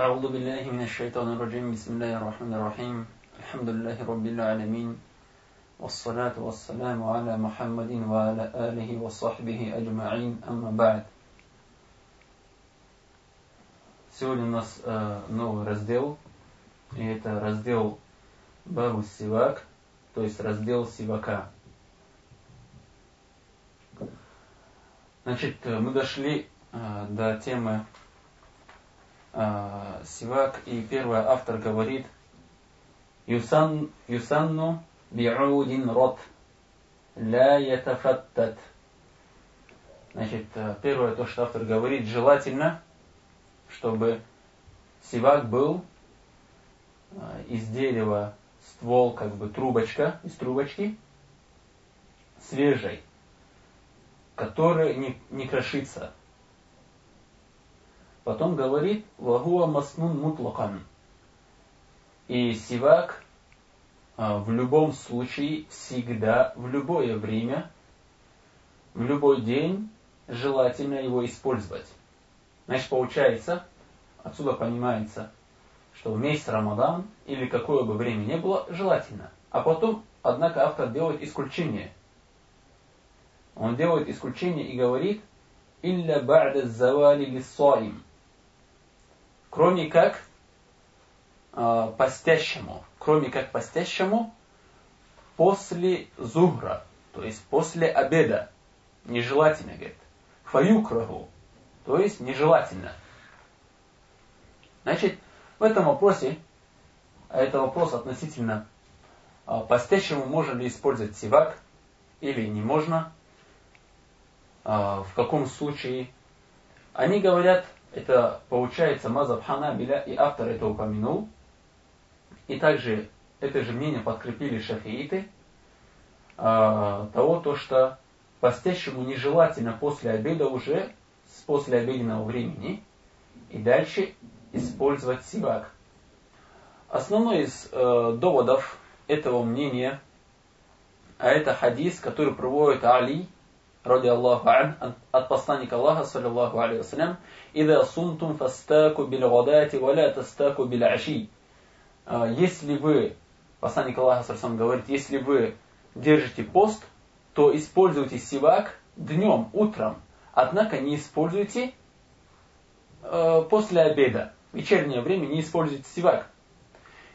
أعوذ بالله من الشيطان الرجيم بسم الله الرحمن الرحيم الحمد لله رب العالمين والصلاة والسلام على محمد وعلى آله وصحبه أجمعين أما بعد Сегодня у нас э, новый раздел, и это раздел Бару Сивак, то есть раздел Сивака. Значит, мы дошли э, до темы э, Сивак, и первый автор говорит Юсан, Юсанну би'удин рот ля ятафаттат. Значит, э, первое, то, что автор говорит, желательно, чтобы сивак был э, из дерева ствол, как бы трубочка, из трубочки, свежей, которая не, не крошится. Потом говорит, вагуа маснун мутлакан. И сивак а, в любом случае, всегда, в любое время, в любой день желательно его использовать. Значит, получается, отсюда понимается, что в месяц Рамадан или какое бы время ни было, желательно. А потом, однако, автор делает исключение. Он делает исключение и говорит, «Илля ба'да завали лиссаим». Кроме как э, постящему, кроме как постящему после зугра, то есть после обеда, нежелательно, говорит, фаюкраху, то есть нежелательно. Значит, в этом вопросе, а это вопрос относительно а, постящему, можно ли использовать сивак или не можно, а, в каком случае. Они говорят, это получается Мазаб Ханабиля, и автор это упомянул. И также это же мнение подкрепили шафииты, того, то, что постящему нежелательно после обеда уже, с после обеденного времени, и дальше использовать сивак. Основной из э, доводов этого мнения, а это хадис, который проводит Али, ради Аллаху ан, от посланника Аллаха, саллиллаху алейhi вассалям, «Ида сумтум фастаку бил гадати, валя тастаку бил аши». Э, если вы, посланник Аллаха, саллиллаху говорит, если вы держите пост, то используйте сивак днем, утром, однако не используйте э, после обеда вечернее время не используйте сивак.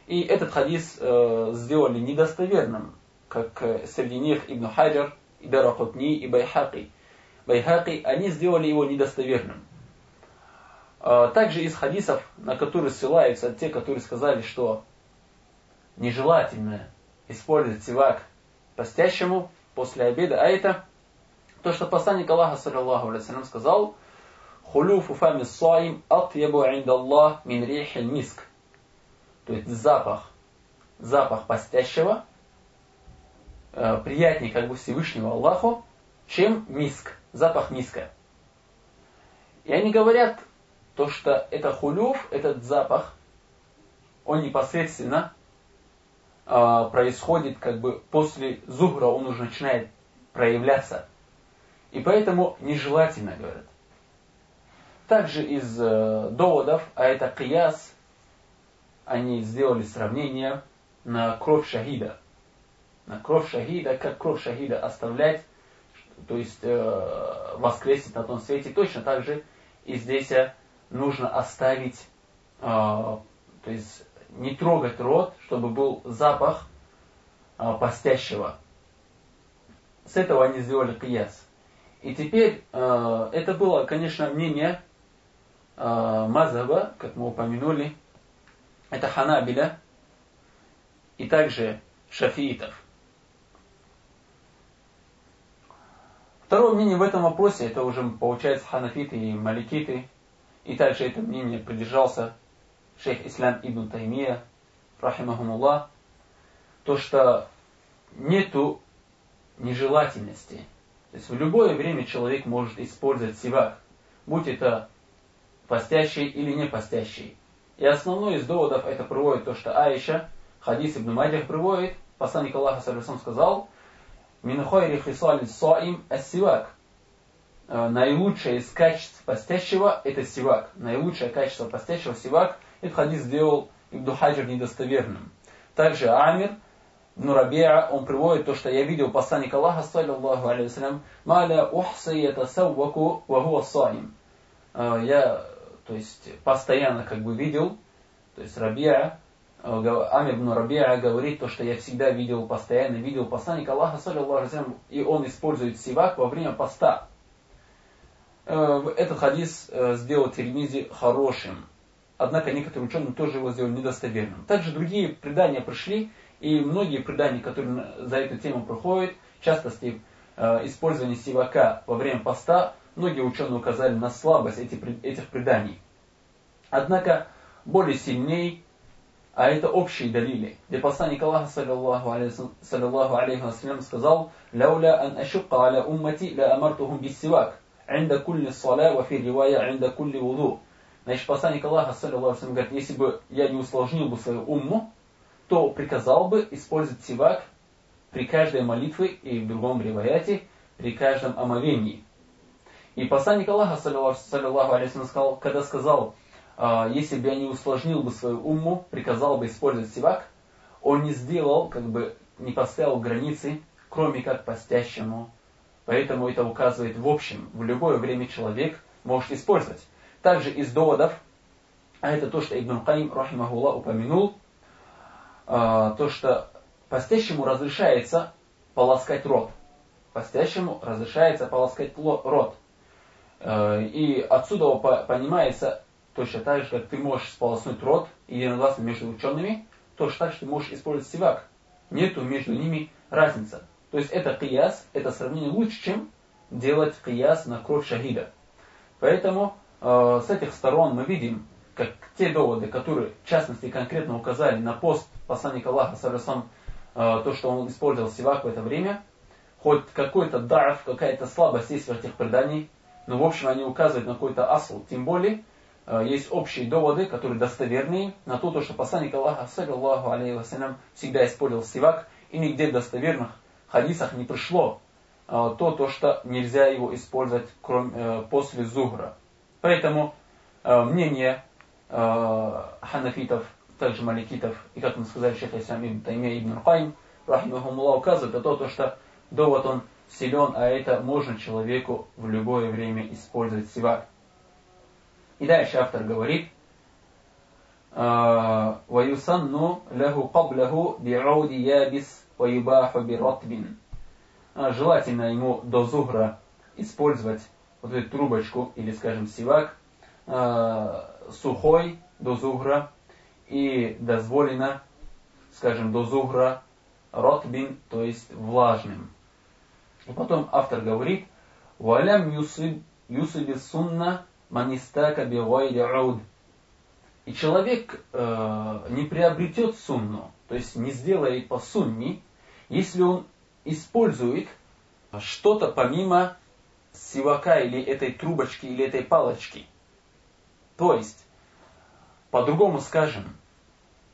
И этот хадис э, сделали недостоверным, как э, среди них Ибн Хаджар, и Дарахутни, и Байхаки. Байхаки, они сделали его недостоверным. Э, также из хадисов, на которые ссылаются те, которые сказали, что нежелательно использовать сивак постящему после обеда, а это то, что посланник Аллаха, саллиллаху алейhi сказал – Хулюфу фами саим атьябу индаллах мин рихиль миск. То есть запах, запах постящего э, приятнее как бы Всевышнего Аллаху, чем миск, запах миска. И они говорят, то, что это хулюф, этот запах, он непосредственно э, происходит как бы после зухра, он уже начинает проявляться. И поэтому нежелательно, говорят. Также из э, доводов, а это кияс, они сделали сравнение на кровь шахида. На кровь шахида, как кровь шахида оставлять, то есть э, воскресить на том свете. Точно так же и здесь э, нужно оставить, э, то есть не трогать рот, чтобы был запах э, постящего. С этого они сделали кияс. И теперь э, это было, конечно, мнение э, мазаба, как мы упомянули, это ханабиля и также шафиитов. Второе мнение в этом вопросе, это уже получается ханафиты и маликиты, и также это мнение придержался шейх Ислам ибн Таймия, рахимахумуллах, то, что нету нежелательности. То есть в любое время человек может использовать сивак, будь это постящий или не постящий. И основной из доводов это приводит то, что Аиша, хадис Ибн Маджах приводит, посланник Аллаха Саллисам сказал, «Мин хойри хисали саим ассивак». э, наилучшее из качеств постящего это сивак. Наилучшее качество постящего сивак, этот хадис сделал Ибн Хаджир недостоверным. Также Амир, Нурабиа, он приводит то, что я видел посланника Аллаха, саллиллаху алейхи маля ухси ятасавваку вахуа саим. Э, я, то есть, постоянно как бы видел, то есть Рабиа, Амир ибн говорит то, что я всегда видел, постоянно видел посланника Аллаха, саллиллаху и он использует сивак во время поста. Э, этот хадис сделал Тирмизи хорошим. Однако некоторые ученые тоже его сделали недостоверным. Также другие предания пришли, и многие предания, которые за эту тему проходят, в частности, э, использование сивака во время поста, многие ученые указали на слабость этих преданий. Однако, более сильней, а это общие далили, где посланник Аллаха, саллиллаху алейхи вассалям, сказал «Лауля ан ашукка аля уммати ля амартухум биссивак, инда кулли саля ва фи ривая инда кулли вуду». Значит, посланник Аллаха, саллиллаху алейхи говорит, если бы я не усложнил бы свою умму, то приказал бы использовать сивак при каждой молитве и в другом реваяте, при каждом омовении. И посланник Аллаха, саллиллаху алейхи сказал, когда сказал если бы я не усложнил бы свою умму, приказал бы использовать сивак, он не сделал, как бы не поставил границы, кроме как постящему. Поэтому это указывает в общем, в любое время человек может использовать. Также из доводов, а это то, что Ибн Каим, рахимахуллах, упомянул, а, то, что постящему разрешается полоскать рот. Постящему разрешается полоскать рот. А, и отсюда понимается так же, как ты можешь сполоснуть рот, и единогласно между учеными, точно так же ты можешь использовать сивак. Нету между ними разницы. То есть это кияс, это сравнение лучше, чем делать кияс на кровь шахида. Поэтому э, с этих сторон мы видим, как те доводы, которые в частности конкретно указали на пост посланника Аллаха, саллюсам, э, то, что он использовал сивак в это время, хоть какой-то дарф, какая-то слабость есть в этих преданий, но в общем они указывают на какой-то асл. Тем более, есть общие доводы, которые достоверные на то, то что посланник Аллаха, саллиллаху алейхи вассалям, всегда использовал сивак, и нигде в достоверных хадисах не пришло то, то, что нельзя его использовать кроме, после зугра. Поэтому мнение э, ханафитов, также маликитов, и как мы сказали, шейх Исам ибн Таймия ибн Хайм, рахимахумулlah, указывает на то, что довод он силен, а это можно человеку в любое время использовать сивак. И дальше автор говорит, ويسن له قبله بعود يابس ويباح برطب желательно ему до зугра использовать вот эту трубочку или, скажем, сивак э, сухой до зугра и дозволено, скажем, до зугра ротбин, то есть влажным. И потом автор говорит, «Валям юсиб, юсиби сунна манистака бигайри ауд». И человек э, не приобретет сунну, то есть не сделает по сунне, если он использует что-то помимо сивака или этой трубочки или этой палочки. То есть, по-другому скажем,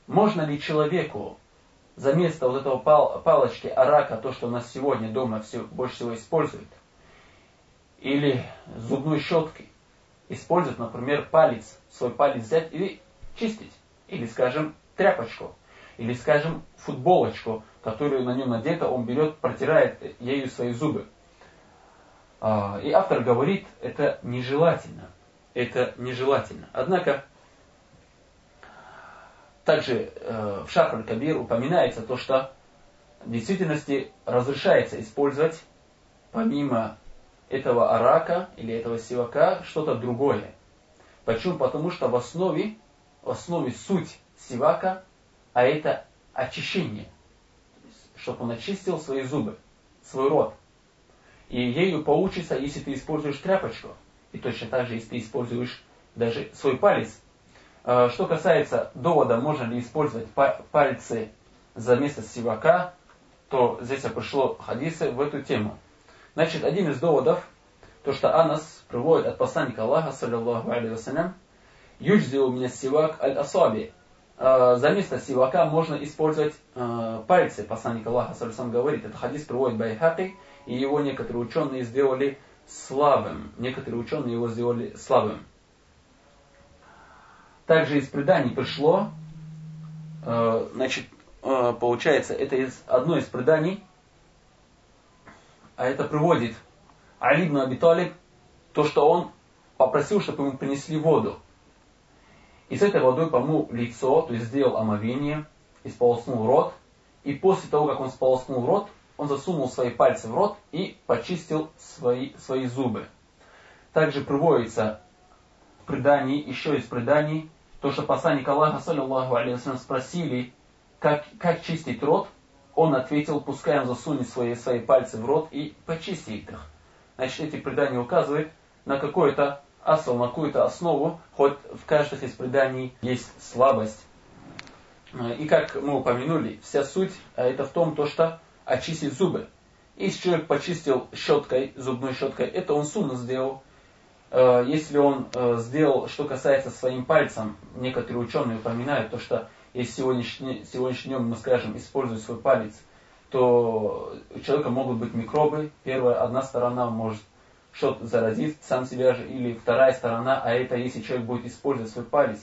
можно ли человеку за место вот этого пал палочки арака, то, что у нас сегодня дома все, больше всего используют, или зубной щеткой, использовать, например, палец, свой палец взять и чистить. Или, скажем, тряпочку. Или, скажем, футболочку, которую на нем надета, он берет, протирает ею свои зубы. А, и автор говорит, это нежелательно это нежелательно. Однако, также э, в Шахр Кабир упоминается то, что в действительности разрешается использовать помимо этого арака или этого сивака что-то другое. Почему? Потому что в основе, в основе суть сивака, а это очищение. Чтобы он очистил свои зубы, свой рот. И ею получится, если ты используешь тряпочку – и точно так же, если ты используешь даже свой палец. А, что касается довода, можно ли использовать пальцы за место сивака, то здесь пришло хадисы в эту тему. Значит, один из доводов, то, что Анас приводит от посланника Аллаха, саллиллаху алейhi вассалям, юджзи у меня сивак аль-асаби. А, за место сивака можно использовать а, пальцы. Посланник Аллаха, саллиллаху говорит, это хадис приводит Байхаки, и его некоторые ученые сделали слабым. Некоторые ученые его сделали слабым. Также из преданий пришло, э, значит, э, получается, это из, одно из преданий, а это приводит Али ибн Аби то, что он попросил, чтобы ему принесли воду. И с этой водой помыл лицо, то есть сделал омовение, исполоснул рот, и после того, как он сполоснул рот, он засунул свои пальцы в рот и почистил свои, свои зубы. Также приводится в предании, еще из преданий, то, что посланник Аллаха, саллиллаху алейхи спросили, как, как чистить рот, он ответил, пускай он засунет свои, свои пальцы в рот и почистит их. Значит, эти предания указывают на какой-то асал, на какую-то основу, хоть в каждых из преданий есть слабость. И как мы упомянули, вся суть а это в том, то, что очистить зубы. Если человек почистил щеткой, зубной щеткой, это он сунно сделал. Э, если он э, сделал, что касается своим пальцем, некоторые ученые упоминают, то, что если сегодняшний, сегодняшним днем мы скажем, используя свой палец, то у человека могут быть микробы. Первая, одна сторона может что-то заразить сам себя же, или вторая сторона, а это если человек будет использовать свой палец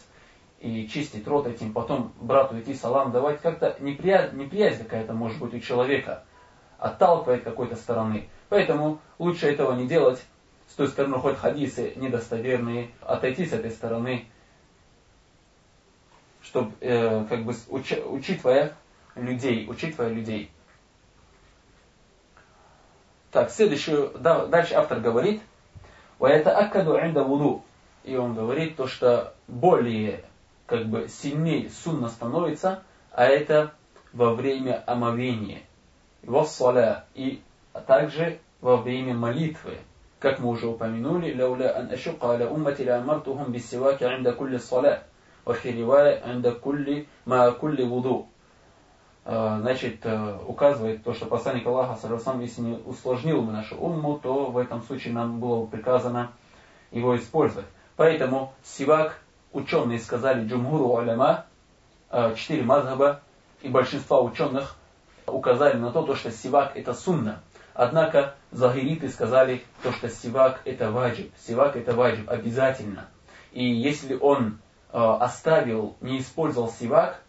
и чистить рот этим, потом брату идти салам давать, как-то неприязнь, неприязнь какая-то может быть у человека, отталкивает какой-то стороны. Поэтому лучше этого не делать. С той стороны хоть хадисы недостоверные, отойти с этой стороны, чтобы, э, как бы, учи, учитывая людей, учитывая людей. Так, следующую, да, дальше автор говорит, это акаду عند вуду. И он говорит то, что более как бы сильнее сунна становится, а это во время омовения, во саля, и также во время молитвы. Как мы уже упомянули, لولا أن أشق على أمتي لأمرتهم بالسواك عند كل صلاة وفي رواية عند كل ما كل وضوء значит, указывает то, что посланник Аллаха, сам, если не усложнил бы нашу умму, то в этом случае нам было приказано его использовать. Поэтому сивак ученые сказали джумгуру аляма, э, четыре мазхаба, и большинство ученых указали на то, что сивак это сунна. Однако загириты сказали то, что сивак это ваджиб. Сивак это ваджиб, обязательно. И если он э, оставил, не использовал сивак,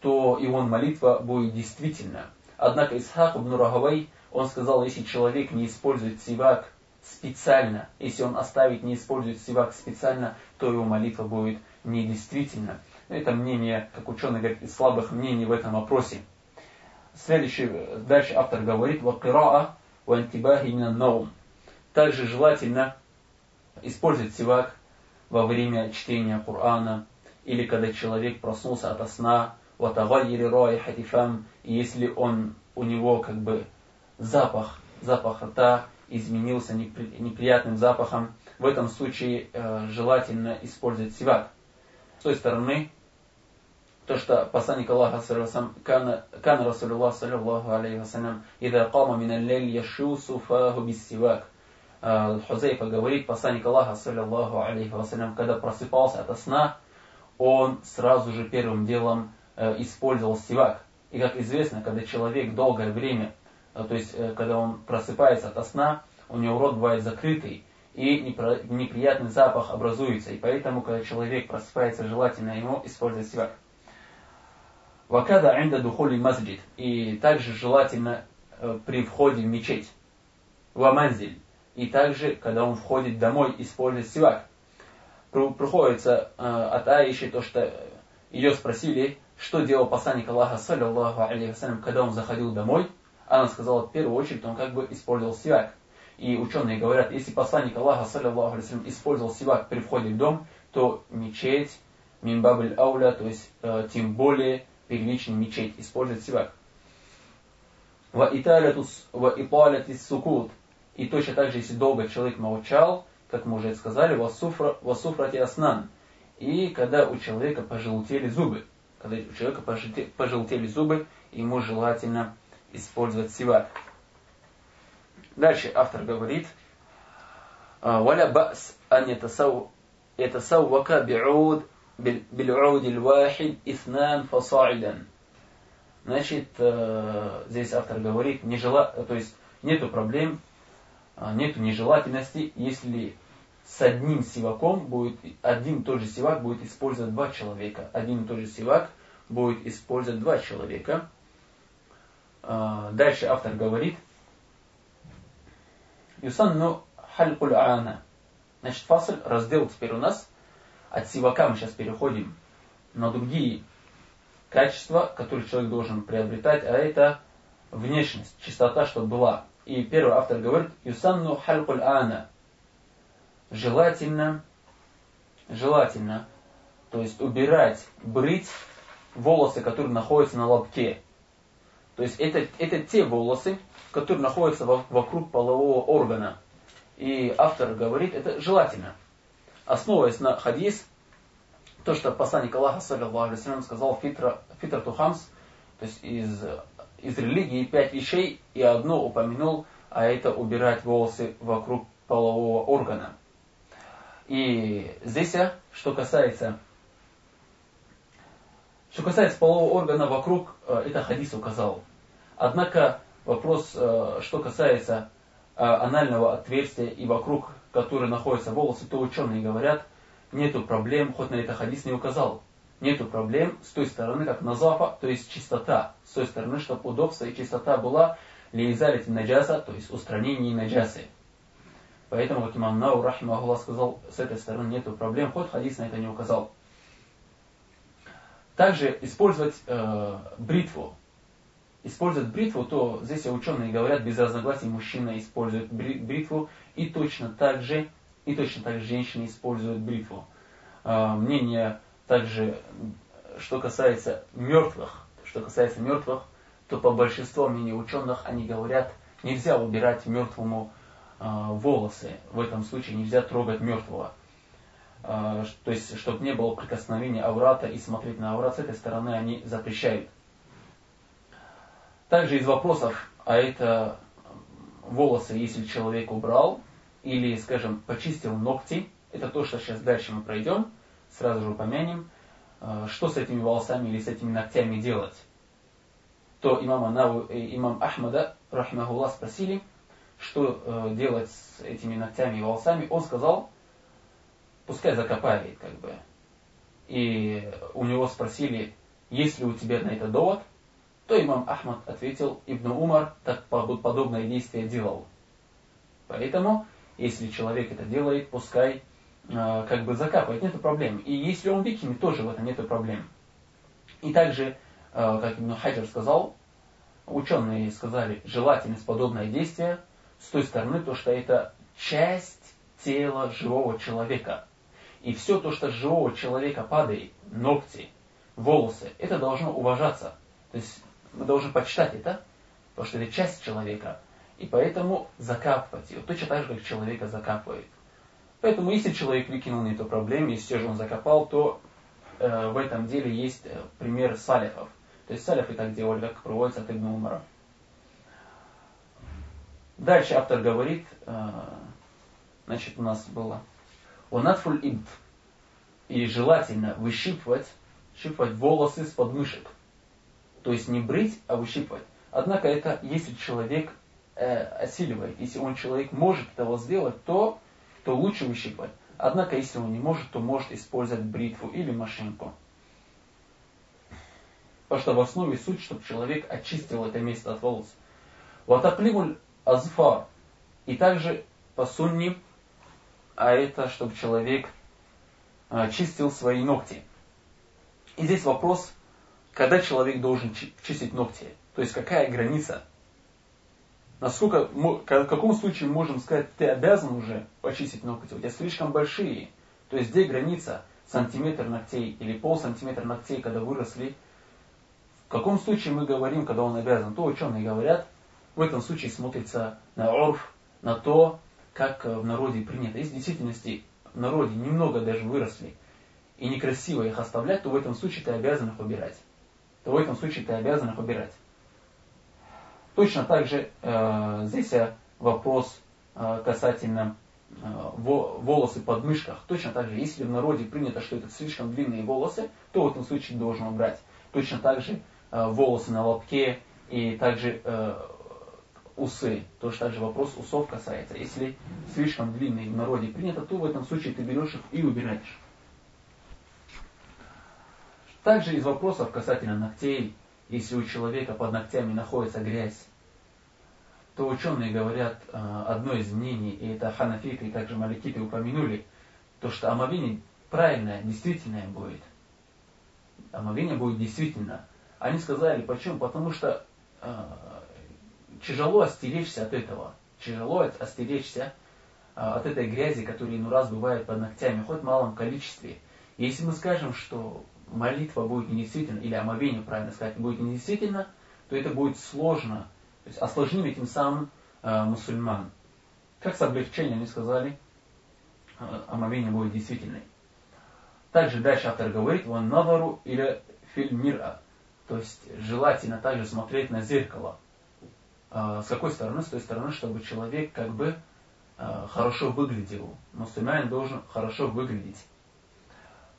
то его молитва будет действительно. Однако Исхак ибн Рахавай, он сказал, если человек не использует сивак специально, если он оставит, не использует сивак специально, то его молитва будет недействительна. Это мнение, как ученый говорит, из слабых мнений в этом вопросе. Следующий, дальше автор говорит, «Вакираа вантибахи наум». Также желательно использовать сивак во время чтения Корана, или когда человек проснулся от сна, ватагайри райхати фам, и если он, у него как бы запах, запах рта изменился неприятным запахом, в этом случае э, желательно использовать сивак. С той стороны, то, что посланник Аллаха, кана Расулуллах, саллиллаху алейхи вассалям, «Ида кама мин аллель яшусу фаху без сивак». Э, Хузейфа говорит, посланник Аллаха, саллиллаху алейхи вассалям, когда просыпался от сна, он сразу же первым делом э, использовал сивак. И как известно, когда человек долгое время, э, то есть э, когда он просыпается от сна, у него рот бывает закрытый, и неприятный запах образуется. И поэтому, когда человек просыпается, желательно ему использовать сивак. Вакада инда духоли мазджид. И также желательно при входе в мечеть. Ваманзиль. И также, когда он входит домой, использовать сивак. Приходится э, от Аиши то, что ее спросили, что делал посланник Аллаха, саллиллаху алейхи когда он заходил домой. Она сказала, в первую очередь, он как бы использовал сивак. И ученые говорят, если посланник Аллаха, саллиллаху алейхи использовал сивак при входе в дом, то мечеть, мимбабль ауля, то есть э, тем более первичный мечеть, использует сивак. Ва италятис сукут. И точно так же, если долго человек молчал, как мы уже сказали, васуфрати аснан. И когда у человека пожелтели зубы. Когда у человека пожелтели зубы, ему желательно использовать сивак. Дальше автор говорит, ولا بأس أن يتسوق بعود بالعود الواحد اثنان فصاعدا. Значит, здесь автор говорит, не жела, то есть нету проблем э, нету нежелательности, если с одним сиваком будет, один и тот же сивак будет использовать два человека. Один и тот же сивак будет использовать два человека. Э, дальше автор говорит, Юсанну халькуль ана. Значит, фасль, раздел теперь у нас. От сивака мы сейчас переходим на другие качества, которые человек должен приобретать, а это внешность, чистота, чтобы была. И первый автор говорит, Юсанну халькуль ана. Желательно, желательно, то есть убирать, брить волосы, которые находятся на лобке. То есть это, это те волосы, которые находятся вокруг полового органа. И автор говорит, это желательно. Основываясь на хадис, то, что посланник Аллаха, саллиллаху сказал фитра, фитра тухамс, то есть из, из религии пять вещей, и одно упомянул, а это убирать волосы вокруг полового органа. И здесь, что касается что касается полового органа вокруг, э, это хадис указал. Однако вопрос, э, что касается э, анального отверстия и вокруг, который находятся волосы, то ученые говорят, нету проблем, хоть на это хадис не указал. Нету проблем с той стороны, как назафа, то есть чистота. С той стороны, чтобы удобство и чистота была лизалит наджаса, то есть устранение наджасы. Поэтому, как имам Нау, рахимахуллах, сказал, с этой стороны нету проблем, хоть хадис на это не указал. Также использовать э, бритву. Использовать бритву, то здесь ученые говорят, без разногласий мужчина использует бритву, и точно так же, и точно так же женщина использует бритву. Э, мнение также, что касается мертвых, что касается мертвых, то по большинству мнений ученых они говорят, нельзя убирать мертвому э, волосы. В этом случае нельзя трогать мертвого. А, то есть, чтобы не было прикосновения аурата и смотреть на аурат с этой стороны они запрещают. Также из вопросов, а это волосы, если человек убрал, или, скажем, почистил ногти, это то, что сейчас дальше мы пройдем, сразу же упомянем, а, что с этими волосами или с этими ногтями делать. То имама Наву имам Ахмада, рахимахуллах, спросили, что э, делать с этими ногтями и волосами. Он сказал, пускай закопает, как бы. И у него спросили, есть ли у тебя на это довод, то имам Ахмад ответил, Ибн Умар так подобное действие делал. Поэтому, если человек это делает, пускай э, как бы закапывает, нет проблем. И если он выкинет, тоже в этом нет проблем. И также, э, как Ибн Хаджар сказал, ученые сказали, желательность подобное действие с той стороны, то что это часть тела живого человека. И все то, что с живого человека падает, ногти, волосы, это должно уважаться. То есть мы должны почитать это, потому что это часть человека. И поэтому закапывать ее, точно так же, как человека закапывает. Поэтому если человек выкинул на эту проблему, если же он закопал, то э, в этом деле есть э, пример салифов. То есть салифы так делали, как проводится от Ибн Умара. Дальше автор говорит, э, значит у нас было Онатфуль ибд. И желательно выщипывать, щипывать волосы с подмышек. То есть не брить, а выщипывать. Однако это если человек э, осиливает, если он человек может этого сделать, то, то лучше выщипывать. Однако если он не может, то может использовать бритву или машинку. Потому что в основе суть, чтобы человек очистил это место от волос. Ватаплимуль азфар. И также по сунне а это чтобы человек а, чистил свои ногти. И здесь вопрос, когда человек должен чистить ногти, то есть какая граница. Насколько, в каком случае можем сказать, ты обязан уже почистить ногти, у тебя слишком большие. То есть где граница, сантиметр ногтей или пол сантиметра ногтей, когда выросли. В каком случае мы говорим, когда он обязан, то ученые говорят, в этом случае смотрится на орф, на то, как э, в народе принято. Если в действительности в народе немного даже выросли, и некрасиво их оставлять, то в этом случае ты обязан их убирать. То в этом случае ты обязан их убирать. Точно так же э, здесь э, вопрос э, касательно э, волосы под мышках. Точно так же, если в народе принято, что это слишком длинные волосы, то в этом случае должен убрать. Точно так же э, волосы на лобке и также э, усы, то что также вопрос усов касается. Если слишком длинный в народе принято, то в этом случае ты берешь их и убираешь. Также из вопросов касательно ногтей, если у человека под ногтями находится грязь, то ученые говорят, э, одно из мнений, и это ханафиты и также маликиты упомянули, то что омовение правильное, действительное будет. Омовение будет действительно. Они сказали, почему? Потому что э, тяжело остеречься от этого. Тяжело остеречься э, от этой грязи, которая ну раз бывает под ногтями, хоть в малом количестве. И если мы скажем, что молитва будет недействительна, или омовение, правильно сказать, будет недействительно, то это будет сложно. То есть осложним этим самым э, мусульман. Как с облегчением они сказали, э, омовение будет действительной. Также дальше автор говорит, вон навару или фильмира. То есть желательно также смотреть на зеркало. Э, с какой стороны? С той стороны, чтобы человек как бы э, хорошо выглядел. Мусульманин должен хорошо выглядеть.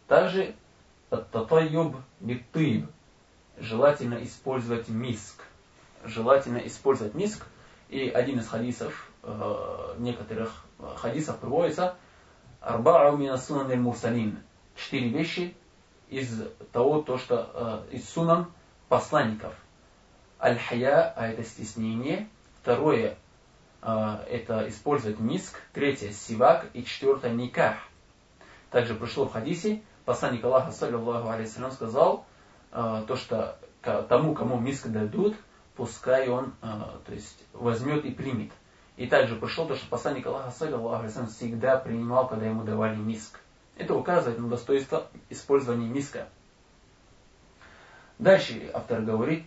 Также Татайюб битыб. Желательно использовать миск. Желательно использовать миск. И один из хадисов, э, некоторых хадисов приводится, Арбау минасунан мурсалин. Четыре вещи из того, то, что э, из сунан посланников. Аль-хая, а это стеснение. Второе, э, это использовать миск. Третье, сивак. И четвертое, никах. Также пришло в хадисе, посланник Аллаха, саллиллаху алейхиссалям, сказал, э, то, что тому, кому миск дадут, пускай он э, то есть, возьмет и примет. И также пришло то, что посланник Аллаха, саллиллаху алейхиссалям, всегда принимал, когда ему давали миск. Это указывает на достоинство использования миска. Дальше автор говорит,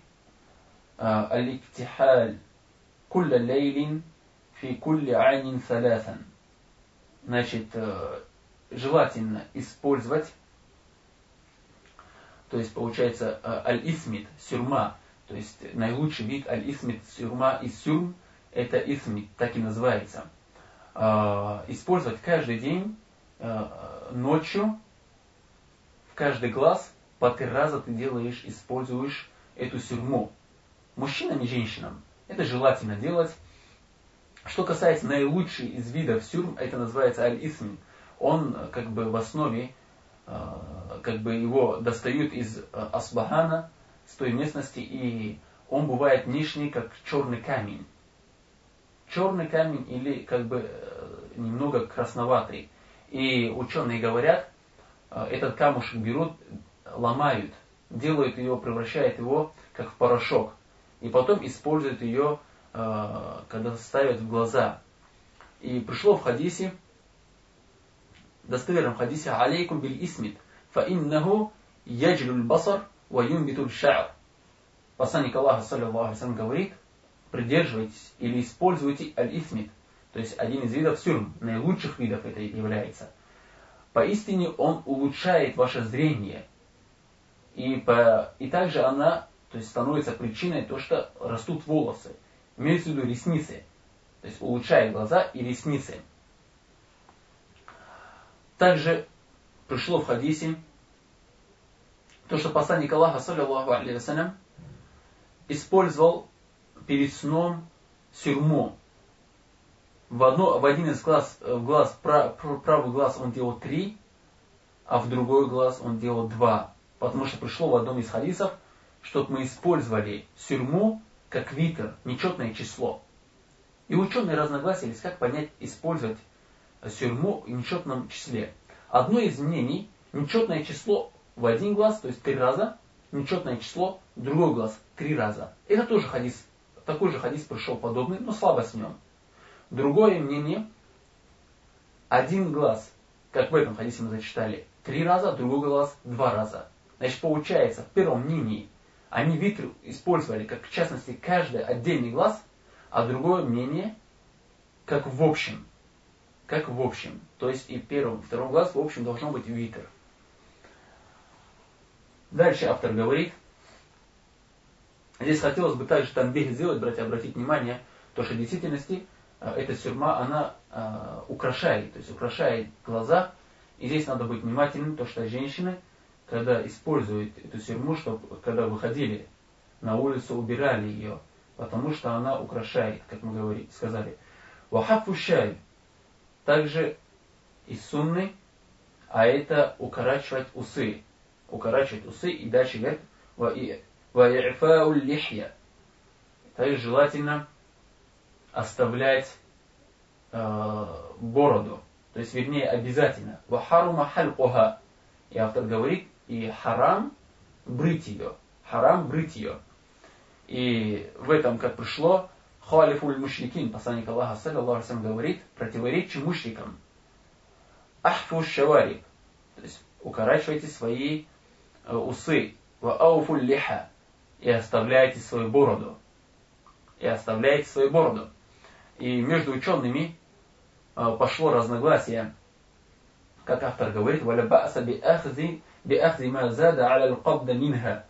«Аликтихаль кулля лейлин фи кулли айнин салясан». Значит, э, желательно использовать то есть получается э, аль-исмит, сюрма, то есть наилучший вид аль-исмит, сюрма и сюрм, это исмит, так и называется. Э, использовать каждый день, э, ночью, в каждый глаз, по три раза ты делаешь, используешь эту сюрму. Мужчинам и женщинам это желательно делать. Что касается наилучший из видов сюрм, это называется аль-исмит. Он как бы в основе Э, как бы его достают из э, Асбахана, с той местности, и он бывает нижний, как черный камень. Черный камень или как бы э, немного красноватый. И ученые говорят, этот камушек берут, ломают, делают его, превращают его как в порошок. И потом используют ее, когда ставят в глаза. И пришло в хадисе, достоверном хадисе «Алейкум биль исмит, фаиннаху яджлю басар ва юмбиту ша'р». Посланник Аллаха, саллиллаху алейhi говорит, придерживайтесь или используйте аль-исмит, то есть один из видов сюрм, наилучших видов это является. Поистине он улучшает ваше зрение. И, по, и также она то есть, становится причиной то, что растут волосы. Имеется в виду ресницы. То есть улучшает глаза и ресницы. Также пришло в хадисе то, что посланник Аллаха, саллиллаху алейhi использовал перед сном сюрму. В, одно, в один из глаз, в глаз, правый глаз он делал три, а в другой глаз он делал два. Потому что пришло в одном из хадисов, чтобы мы использовали сюрму как витр, нечетное число. И ученые разногласились, как понять, использовать сюрму в нечетном числе. Одно из мнений, нечетное число в один глаз, то есть три раза, нечетное число в другой глаз три раза. Это тоже хадис, такой же хадис пришел подобный, но слабость в нем. Другое мнение, один глаз, как в этом хадисе мы зачитали, три раза, другой глаз два раза. Значит, получается, в первом мнении они витр использовали, как в частности, каждый отдельный глаз, а другое мнение, как в общем как в общем. То есть и первым, втором глаз в общем должно быть витр. Дальше автор говорит, здесь хотелось бы также танбих сделать, братья, обратить внимание, то что в действительности э, эта сюрма, она э, украшает, то есть украшает глаза. И здесь надо быть внимательным, то что женщины, когда используют эту сюрму, чтобы когда выходили на улицу, убирали ее. потому что она украшает, как мы говорили, сказали. Вахафу шай, также из сунны, а это укорачивать усы. Укорачивать усы и дальше говорит, ва'ифау лихья. Также желательно оставлять э, бороду. То есть, вернее, обязательно. Вахарума халькуха. И автор говорит, и харам брить ее. Харам брить ее. И в этом, как пришло, халифуль мушрикин, посланник Аллаха, саллиллаху говорит, противоречие мушрикам. Ахфу шаварик. То есть, укорачивайте свои э, усы. Ва ауфуль лиха. И оставляйте свою бороду. И оставляйте свою бороду. И между учеными э, пошло разногласие. Как автор говорит, «Валя ба'са би ахзи би ахзи ма зада аля минха».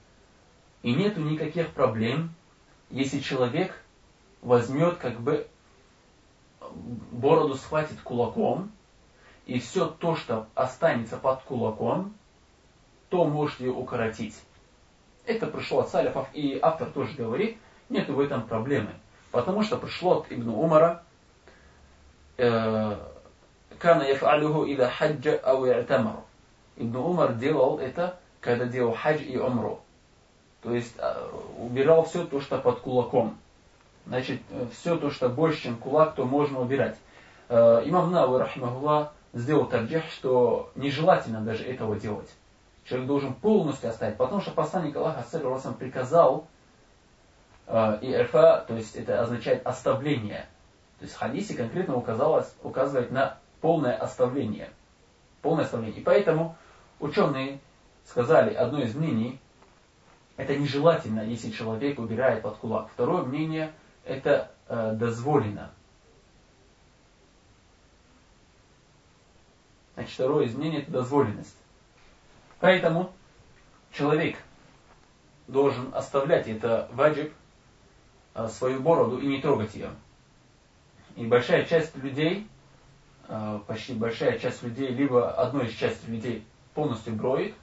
И нету никаких проблем, если человек возьмет как бы бороду схватит кулаком, и все то, что останется под кулаком, то можете укоротить. Это пришло от салифов, и автор тоже говорит, нет в этом проблемы. Потому что пришло от Ибн Умара, э, «Кана яф'алюху ида хаджа ау и'тамар». Ибн Умар делал это, когда делал хадж и умру. То есть э, убирал все то, что под кулаком. Значит, э, все то, что больше, чем кулак, то можно убирать. Имам Навы, рахмахуллах, сделал тарджих, что нежелательно даже этого делать. Человек должен полностью оставить, потому что посланник Аллаха Ассалям приказал, э, и эрфа, то есть это означает оставление. То есть в хадисе конкретно указалось, указывает на полное оставление. Полное оставление. И поэтому ученые сказали, одно из мнений, это нежелательно, если человек убирает под кулак. Второе мнение, это э, дозволено. Значит, второе изменение – это дозволенность. Поэтому человек должен оставлять это ваджиб, а, свою бороду и не трогать ее. И большая часть людей, а, почти большая часть людей, либо одной из части людей полностью броет,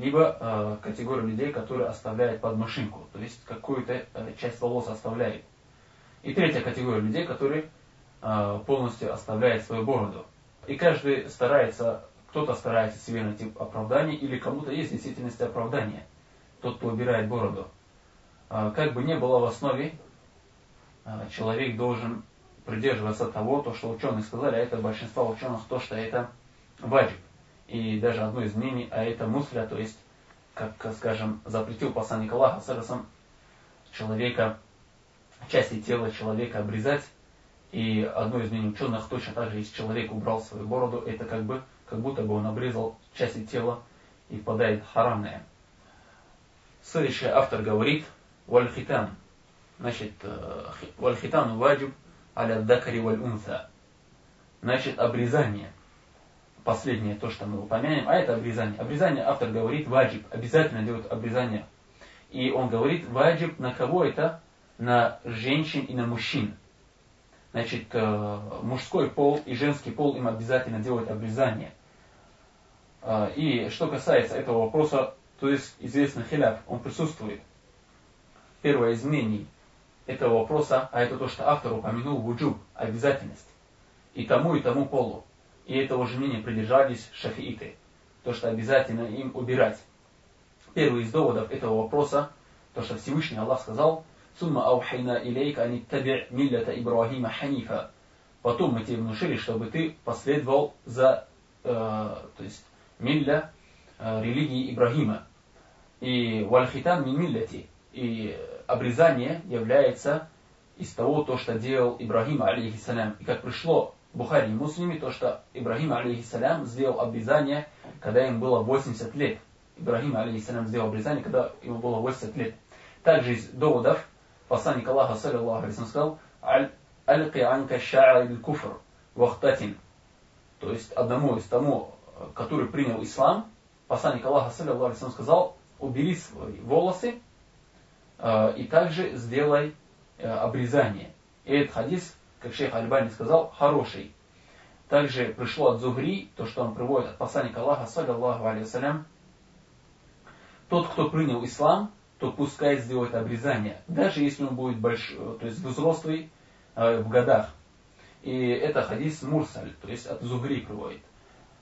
либо э, категория людей, которые оставляют под машинку, то есть какую-то э, часть волос оставляет. И третья категория людей, которые э, полностью оставляют свою бороду. И каждый старается, кто-то старается себе найти оправдание, или кому-то есть в действительности оправдание. Тот, кто убирает бороду. А, как бы ни было в основе, а, человек должен придерживаться того, то, что ученые сказали, а это большинство ученых, то, что это ваджиб. И даже одно из мнений, а это мусля, то есть, как, скажем, запретил посланник Аллаха человека, части тела человека обрезать, и одно из мнений ученых точно так же, если человек убрал свою бороду, это как бы, как будто бы он обрезал части тела и впадает харамное. Следующий автор говорит, вальхитан. Значит, э, вальхитан ваджиб аля дакари валь унса. Значит, обрезание. Последнее, то, что мы упомянем, а это обрезание. Обрезание, автор говорит, ваджиб, обязательно делают обрезание. И он говорит, ваджиб на кого это? На женщин и на мужчин. Значит, э, мужской пол и женский пол им обязательно делать обрезание. Э, и что касается этого вопроса, то есть известный хиляф, он присутствует. Первое изменение этого вопроса, а это то, что автор упомянул вуджуб, обязательность. И тому, и тому полу. И этого же мнения придержались шафииты. То, что обязательно им убирать. Первый из доводов этого вопроса, то, что Всевышний Аллах сказал, Сумма аухайна илейка аниттаби миллята Ибрахима ханифа. Потом мы тебе внушили, чтобы ты последовал за, э, то есть, милля, э, религии Ибрахима. И вальхитан ми миллати. И обрезание является из того, то, что делал Ибрахим, алейхиссалям. И как пришло Бухари Муслиме, то, что Ибрахим, алейхиссалям, сделал обрезание, когда им было 80 лет. Ибрахим, алейхиссалям, сделал обрезание, когда ему было 80 лет. Также из доводов, посланник Аллаха, саллиллаху алейhi сказал, «Альки анка ша'аль куфр вахтатин». То есть одному из тому, который принял ислам, посланник Аллаха, саллиллаху алейhi сказал, убери свои волосы э, и также сделай э, обрезание. И этот хадис, как шейх Альбани сказал, хороший. Также пришло от Зугри, то, что он приводит от посланника Аллаха, саллиллаху алейhi тот, кто принял ислам, то пускай сделает обрезание, даже если он будет большой, то есть взрослый э, в годах. И это хадис Мурсаль, то есть от Зугри приводит.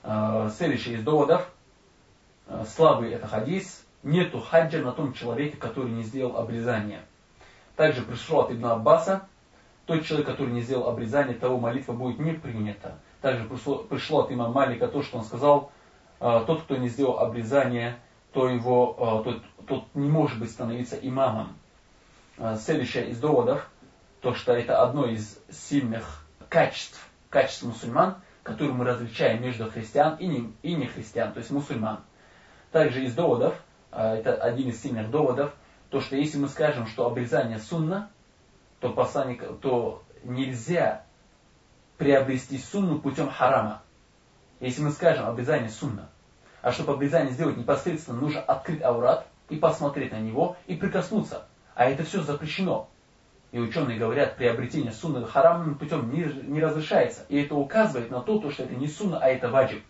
Э, следующий из доводов, э, слабый это хадис, нету хаджа на том человеке, который не сделал обрезание. Также пришло от Ибн Аббаса, тот человек, который не сделал обрезание, того молитва будет не принята. Также пришло, пришло от имама Малика то, что он сказал, тот, кто не сделал обрезание, то его, тот, тот не может быть становиться имамом. Следующее из доводов, то, что это одно из сильных качеств, качеств мусульман, которые мы различаем между христиан и не, и не христиан, то есть мусульман. Также из доводов, а, это один из сильных доводов, то, что если мы скажем, что обрезание сунна, то, посланник, то нельзя приобрести сунну путем харама. Если мы скажем обрезание сунна, а чтобы обрезание сделать непосредственно, нужно открыть аурат и посмотреть на него и прикоснуться. А это все запрещено. И ученые говорят, приобретение сунны харамным путем не, не разрешается. И это указывает на то, что это не сунна, а это ваджиб.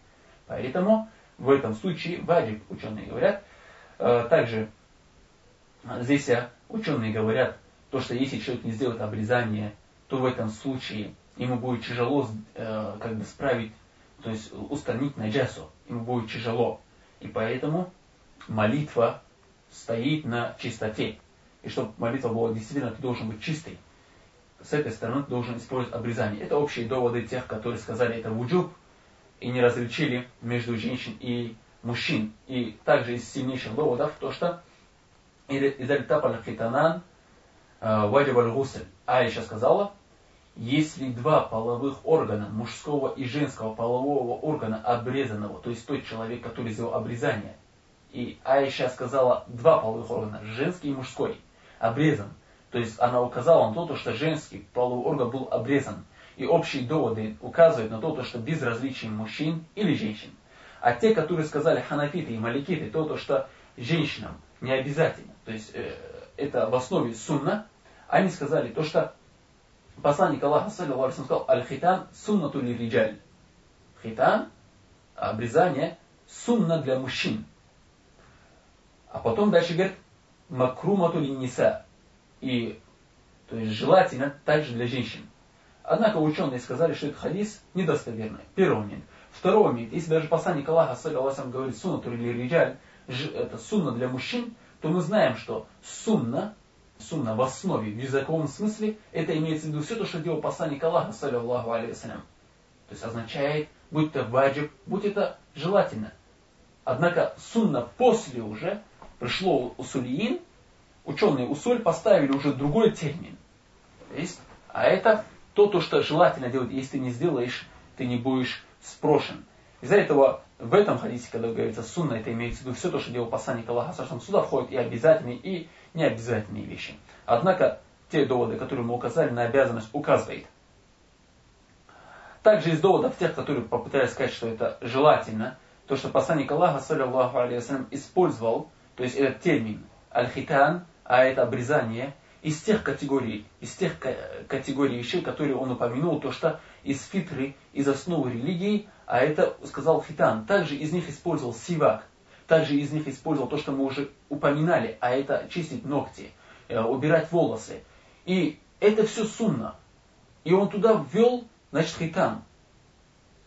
Поэтому в этом случае ваджиб, ученые говорят. Э, также здесь ученые говорят, то, что если человек не сделает обрезание, то в этом случае ему будет тяжело э, как бы справить, то есть устранить наджасу. Ему будет тяжело. И поэтому молитва стоит на чистоте. И чтобы молитва была действительно, ты должен быть чистый. С этой стороны ты должен использовать обрезание. Это общие доводы тех, которые сказали это вуджуб и не различили между женщин и мужчин. И также из сильнейших доводов то, что Аиша сказала, если два половых органа, мужского и женского полового органа обрезанного, то есть тот человек, который сделал обрезание, и Аиша сказала два половых органа, женский и мужской, обрезан. То есть она указала на то, что женский половой орган был обрезан. И общие доводы указывают на то, что без различия мужчин или женщин. А те, которые сказали ханафиты и маликиты, то, что женщинам не обязательно, то есть э, это в основе сунна, они сказали то, что посланник Аллаха саллиллаху сказал, аль-хитан суннату ли риджаль. Хитан, обрезание, сунна для мужчин. А потом дальше говорит, макрумату ниса. И то есть желательно также для женщин. Однако ученые сказали, что этот хадис недостоверный. Первый момент. Второй момент. Если даже посланник Аллаха, саллиллаху говорит суннату или риджаль, это сунна для мужчин, то мы знаем, что сунна, сунна в основе, в языковом смысле, это имеется в виду все то, что делал посланник Аллаха, саллиллаху алейхиссалям. То есть означает, будь это ваджиб, будь это желательно. Однако сунна после уже пришло усулиин, ученые усуль поставили уже другой термин. Есть, а это то, то, что желательно делать. Если ты не сделаешь, ты не будешь спрошен. Из-за этого в этом хадисе, когда говорится сунна, это имеется в виду все то, что делал посланник Аллаха, Сашам, сюда входят и обязательные, и необязательные вещи. Однако, те доводы, которые мы указали на обязанность, указывает. Также из доводов тех, которые попытались сказать, что это желательно, то, что посланник Аллаха, саллиллаху алейhi использовал то есть этот термин аль-хитан, а это обрезание, из тех категорий, из тех категорий вещей, которые он упомянул, то что из фитры, из основы религии, а это сказал хитан. Также из них использовал сивак, также из них использовал то, что мы уже упоминали, а это чистить ногти, э, убирать волосы. И это все сунна. И он туда ввел, значит, хитан.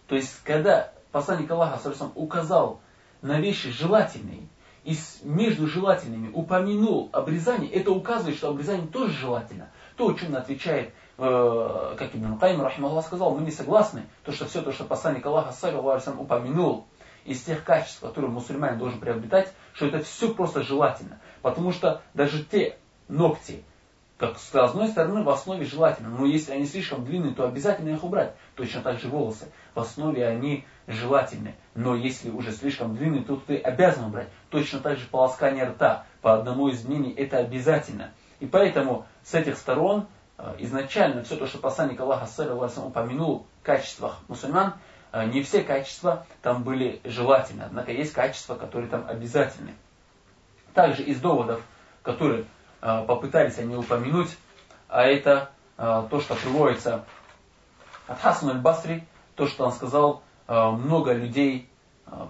То есть, когда посланник Аллаха указал на вещи желательные, и между желательными упомянул обрезание, это указывает, что обрезание тоже желательно. То, о чем отвечает, э, как Ибн Кайм, Рахималлах сказал, мы не согласны, то, что все то, что посланник Аллаха, саллиллаху упомянул, из тех качеств, которые мусульманин должен приобретать, что это все просто желательно. Потому что даже те ногти, как с одной стороны в основе желательно, но если они слишком длинные, то обязательно их убрать. Точно так же волосы. В основе они желательны, но если уже слишком длинные, то ты обязан убрать. Точно так же полоскание рта. По одному из мнений это обязательно. И поэтому с этих сторон э, изначально все то, что посланник Аллаха саллиллаху упомянул в качествах мусульман, э, не все качества там были желательны, однако есть качества, которые там обязательны. Также из доводов, которые попытались они упомянуть, а это э, то, что приводится от Хасан аль-Басри, то, что он сказал, э, много людей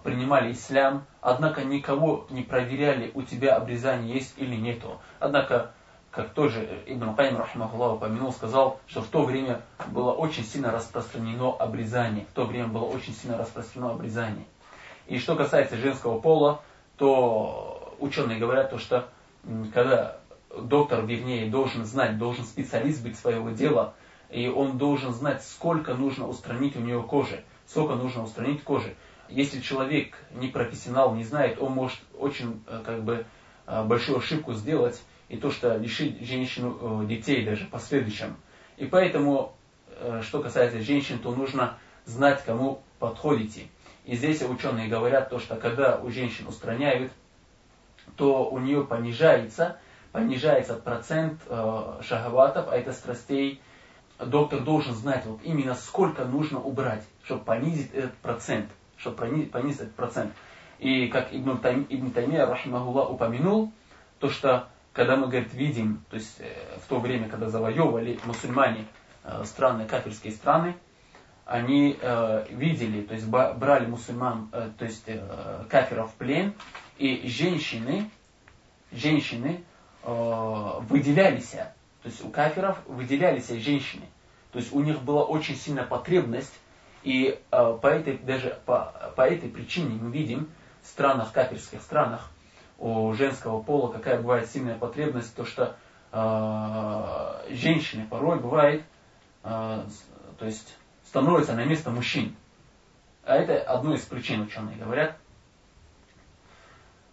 принимали ислам, однако никого не проверяли, у тебя обрезание есть или нету. Однако, как тоже Ибн Каим Рахмахуллах упомянул, сказал, что в то время было очень сильно распространено обрезание. В то время было очень сильно распространено обрезание. И что касается женского пола, то ученые говорят, то, что когда доктор, вернее, должен знать, должен специалист быть своего дела, и он должен знать, сколько нужно устранить у нее кожи, сколько нужно устранить кожи. Если человек не профессионал, не знает, он может очень э, как бы э, большую ошибку сделать, и то, что лишить женщину э, детей даже в последующем. И поэтому, что касается женщин, то нужно знать, кому подходите. И здесь ученые говорят, то, что когда у женщин устраняют, то у нее понижается, понижается процент э, шахаватов, а это страстей. Доктор должен знать вот именно сколько нужно убрать, чтобы понизить этот процент, чтобы понизить этот процент. И как Ибн, Тайм, Ибн Таймия, рахимахуллах, упомянул, то что когда мы, говорит, видим, то есть э, в то время, когда завоевывали мусульмане э, страны, кафирские страны, они э, видели, то есть брали мусульман, э, то есть э, кафиров в плен, и женщины, женщины выделялись, то есть у кафиров выделялись женщины, то есть у них была очень сильная потребность, и э, по этой, даже по, по этой причине мы видим в странах, кафирских странах, у женского пола какая бывает сильная потребность, то что э, женщины порой бывает, э, то есть становится на место мужчин. А это одно из причин, ученые говорят.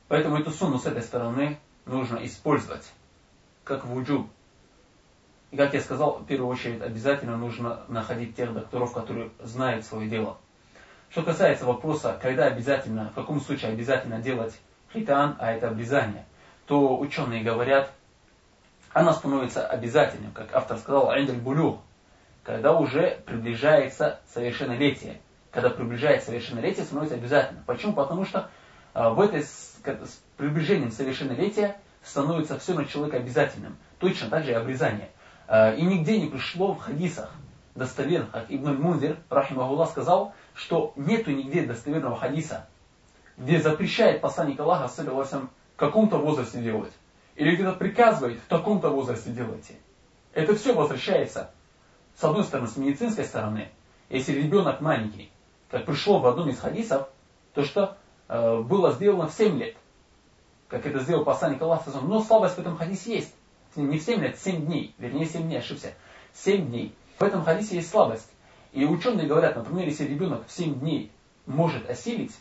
Поэтому эту сумму с этой стороны нужно использовать, как в уджу. И как я сказал, в первую очередь обязательно нужно находить тех докторов, которые знают свое дело. Что касается вопроса, когда обязательно, в каком случае обязательно делать хитан, а это обрезание, то ученые говорят, она становится обязательным, как автор сказал, айндель булюх, когда уже приближается совершеннолетие. Когда приближается совершеннолетие, становится обязательно. Почему? Потому что в этой, с, приближением совершеннолетия становится все на человека обязательным. Точно так же и обрезание. А, и нигде не пришло в хадисах достоверных, как Ибн Мунзир, рахимахуллах, сказал, что нету нигде достоверного хадиса, где запрещает посланник Аллаха, в каком-то возрасте делать. Или где-то приказывает в таком-то возрасте делайте. Это все возвращается с одной стороны, с медицинской стороны, если ребенок маленький, как пришло в одном из хадисов, то что э, было сделано в 7 лет, как это сделал посланник Аллаха, но слабость в этом хадисе есть. Не в 7 лет, 7 дней, вернее 7 дней, ошибся, 7 дней. В этом хадисе есть слабость. И ученые говорят, например, если ребенок в 7 дней может осилить,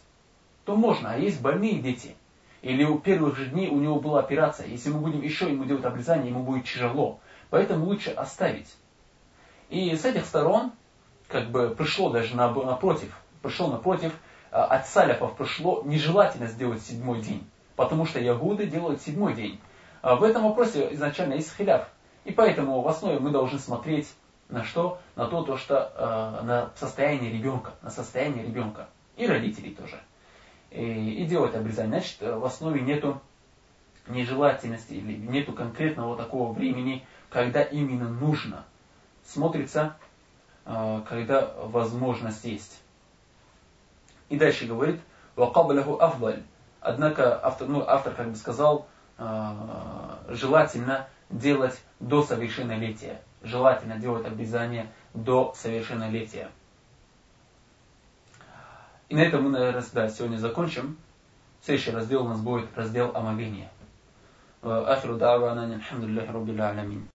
то можно, а есть больные дети. Или у первых же дней у него была операция. Если мы будем еще ему делать обрезание, ему будет тяжело. Поэтому лучше оставить. И с этих сторон, как бы пришло даже напротив, пришло напротив, от саляфов пришло нежелательно сделать седьмой день, потому что ягуды делают седьмой день. А в этом вопросе изначально есть хиляф. И поэтому в основе мы должны смотреть на что? На то, то что э, на состояние ребенка, на состояние ребенка и родителей тоже. И, и делать обрезание. Значит, в основе нету нежелательности или нету конкретного такого времени, когда именно нужно смотрится, когда возможность есть. И дальше говорит, وَقَبْلَهُ أَفْضَلь. Однако автор, ну, автор как бы сказал, э, желательно делать до совершеннолетия. Желательно делать обрезание до совершеннолетия. И на этом мы, наверное, да, сегодня закончим. Следующий раздел у нас будет раздел омовения. وآخر دعوانا الحمد لله رب العالمين